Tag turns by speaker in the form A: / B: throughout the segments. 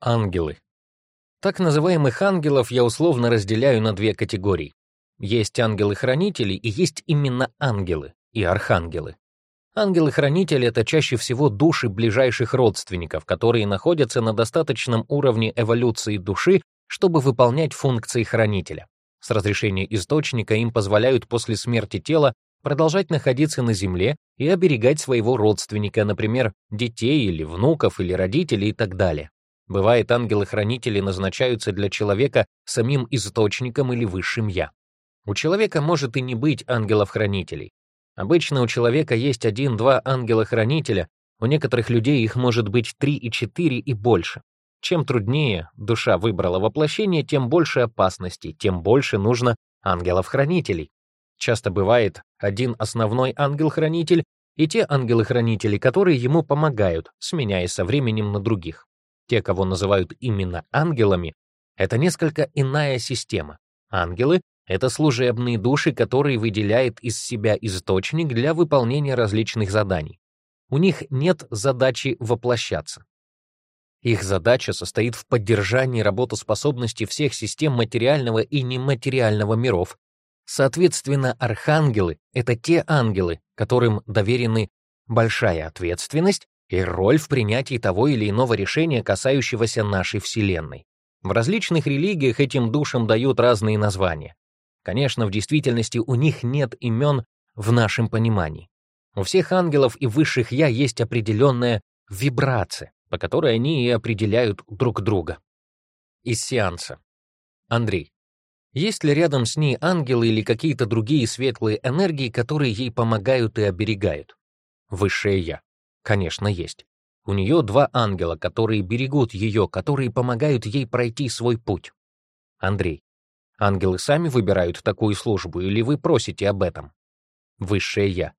A: ангелы. Так называемых ангелов я условно разделяю на две категории. Есть ангелы-хранители и есть именно ангелы и архангелы. Ангелы-хранители — это чаще всего души ближайших родственников, которые находятся на достаточном уровне эволюции души, чтобы выполнять функции хранителя. С разрешения источника им позволяют после смерти тела продолжать находиться на земле и оберегать своего родственника, например, детей или внуков или родителей и так далее. Бывает, ангелы-хранители назначаются для человека самим источником или высшим «я». У человека может и не быть ангелов-хранителей. Обычно у человека есть один-два ангела-хранителя, у некоторых людей их может быть три и четыре и больше. Чем труднее душа выбрала воплощение, тем больше опасностей, тем больше нужно ангелов-хранителей. Часто бывает один основной ангел-хранитель и те ангелы-хранители, которые ему помогают, сменяясь со временем на других. Те, кого называют именно ангелами, это несколько иная система. Ангелы — это служебные души, которые выделяет из себя источник для выполнения различных заданий. У них нет задачи воплощаться. Их задача состоит в поддержании работоспособности всех систем материального и нематериального миров. Соответственно, архангелы — это те ангелы, которым доверены большая ответственность и роль в принятии того или иного решения, касающегося нашей Вселенной. В различных религиях этим душам дают разные названия. Конечно, в действительности у них нет имен в нашем понимании. У всех ангелов и высших «я» есть определенная вибрация, по которой они и определяют друг друга. Из сеанса. Андрей. Есть ли рядом с ней ангелы или какие-то другие светлые энергии, которые ей помогают и оберегают? Высшее «я». Конечно, есть. У нее два ангела, которые берегут ее, которые помогают ей пройти свой путь. Андрей. Ангелы сами выбирают такую службу, или вы просите об этом? Высшее Я.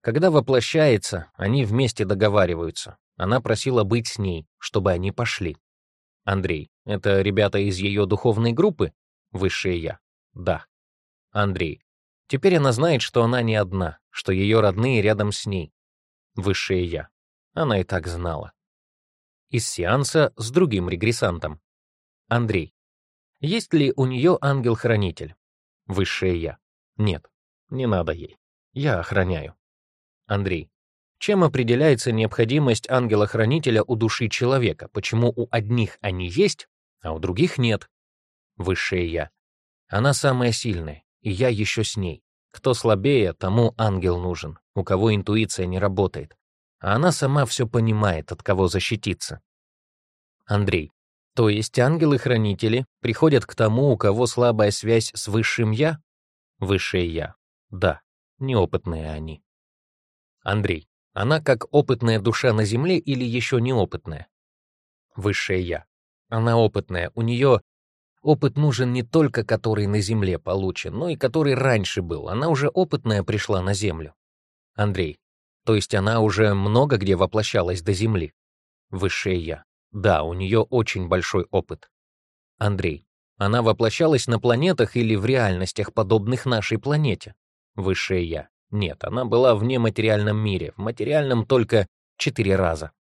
A: Когда воплощается, они вместе договариваются. Она просила быть с ней, чтобы они пошли. Андрей. Это ребята из ее духовной группы? Высшее Я. Да. Андрей. Теперь она знает, что она не одна, что ее родные рядом с ней, высшее «я». Она и так знала. Из сеанса с другим регрессантом. Андрей. Есть ли у нее ангел-хранитель? Высшее «я». Нет, не надо ей. Я охраняю. Андрей. Чем определяется необходимость ангела-хранителя у души человека? Почему у одних они есть, а у других нет? Высшее «я». Она самая сильная, и я еще с ней. Кто слабее, тому ангел нужен, у кого интуиция не работает. А она сама все понимает, от кого защититься. Андрей. То есть ангелы-хранители приходят к тому, у кого слабая связь с высшим «я»? Высшее «я». Да, неопытные они. Андрей. Она как опытная душа на земле или еще неопытная? Высшее «я». Она опытная, у нее Опыт нужен не только который на Земле получен, но и который раньше был. Она уже опытная пришла на Землю. Андрей. То есть она уже много где воплощалась до Земли. Высшее Я. Да, у нее очень большой опыт. Андрей. Она воплощалась на планетах или в реальностях, подобных нашей планете. Высшее Я. Нет, она была в нематериальном мире, в материальном только четыре раза.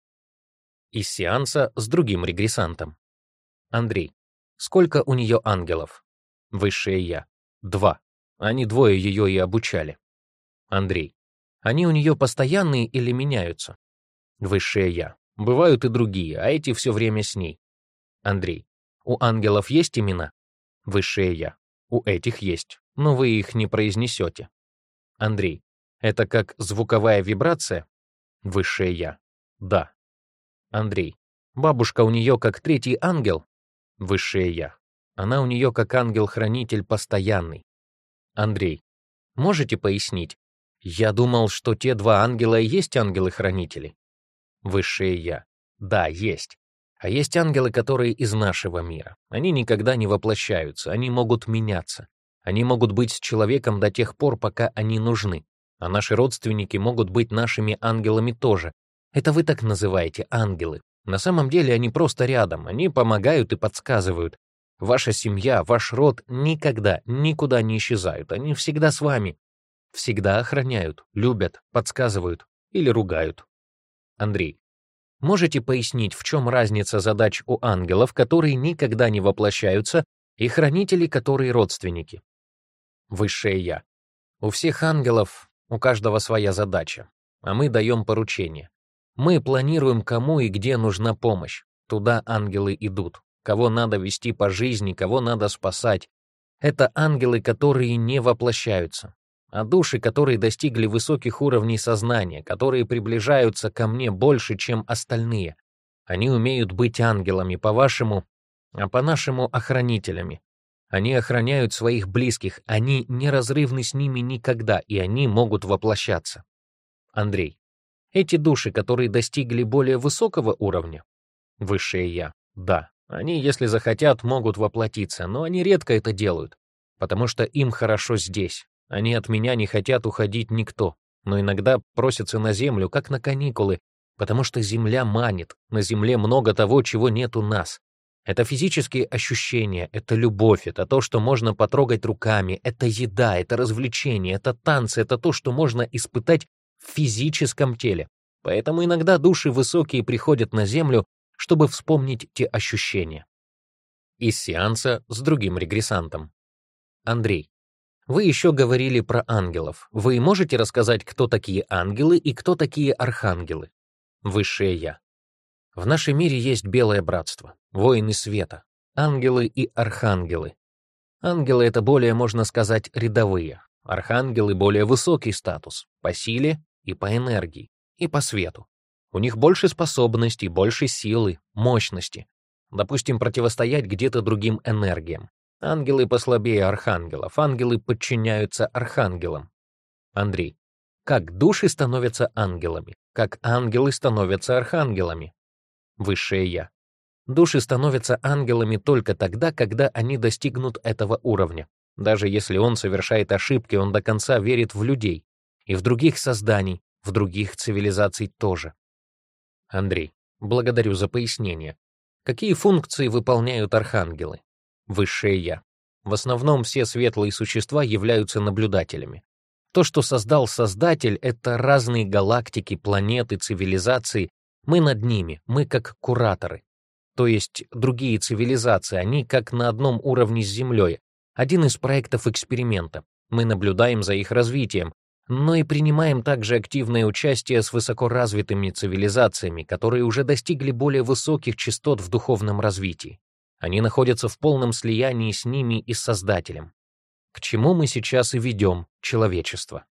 A: Из сеанса с другим регрессантом. Андрей. Сколько у нее ангелов? Высшее Я. Два. Они двое ее и обучали. Андрей. Они у нее постоянные или меняются? Высшее Я. Бывают и другие, а эти все время с ней. Андрей. У ангелов есть имена? Высшее Я. У этих есть, но вы их не произнесете. Андрей. Это как звуковая вибрация? Высшее Я. Да. Андрей. Бабушка у нее как третий ангел, Выше я. Она у нее как ангел-хранитель постоянный. Андрей, можете пояснить? Я думал, что те два ангела и есть ангелы-хранители. Высшее я. Да, есть. А есть ангелы, которые из нашего мира. Они никогда не воплощаются, они могут меняться. Они могут быть с человеком до тех пор, пока они нужны. А наши родственники могут быть нашими ангелами тоже. Это вы так называете ангелы. На самом деле они просто рядом, они помогают и подсказывают. Ваша семья, ваш род никогда, никуда не исчезают, они всегда с вами. Всегда охраняют, любят, подсказывают или ругают. Андрей, можете пояснить, в чем разница задач у ангелов, которые никогда не воплощаются, и хранителей, которые родственники? Высшее Я. У всех ангелов, у каждого своя задача, а мы даем поручение. Мы планируем, кому и где нужна помощь. Туда ангелы идут. Кого надо вести по жизни, кого надо спасать. Это ангелы, которые не воплощаются. А души, которые достигли высоких уровней сознания, которые приближаются ко мне больше, чем остальные. Они умеют быть ангелами, по-вашему, а по-нашему — охранителями. Они охраняют своих близких, они неразрывны с ними никогда, и они могут воплощаться. Андрей. Эти души, которые достигли более высокого уровня, высшее я, да, они, если захотят, могут воплотиться, но они редко это делают, потому что им хорошо здесь. Они от меня не хотят уходить никто, но иногда просятся на землю, как на каникулы, потому что земля манит, на земле много того, чего нет у нас. Это физические ощущения, это любовь, это то, что можно потрогать руками, это еда, это развлечение, это танцы, это то, что можно испытать физическом теле. Поэтому иногда души высокие приходят на Землю, чтобы вспомнить те ощущения. Из сеанса с другим регрессантом. Андрей, вы еще говорили про ангелов. Вы можете рассказать, кто такие ангелы и кто такие архангелы? Высшее Я. В нашем мире есть белое братство, воины света, ангелы и архангелы. Ангелы — это более, можно сказать, рядовые. Архангелы — более высокий статус, по силе и по энергии, и по свету. У них больше способностей, больше силы, мощности. Допустим, противостоять где-то другим энергиям. Ангелы послабее архангелов, ангелы подчиняются архангелам. Андрей, как души становятся ангелами, как ангелы становятся архангелами? Высшее Я. Души становятся ангелами только тогда, когда они достигнут этого уровня. Даже если он совершает ошибки, он до конца верит в людей и в других созданий, в других цивилизаций тоже. Андрей, благодарю за пояснение. Какие функции выполняют архангелы? Высшее Я. В основном все светлые существа являются наблюдателями. То, что создал Создатель, это разные галактики, планеты, цивилизации. Мы над ними, мы как кураторы. То есть другие цивилизации, они как на одном уровне с Землей. Один из проектов эксперимента. Мы наблюдаем за их развитием, но и принимаем также активное участие с высокоразвитыми цивилизациями, которые уже достигли более высоких частот в духовном развитии. Они находятся в полном слиянии с ними и с Создателем. К чему мы сейчас и ведем человечество.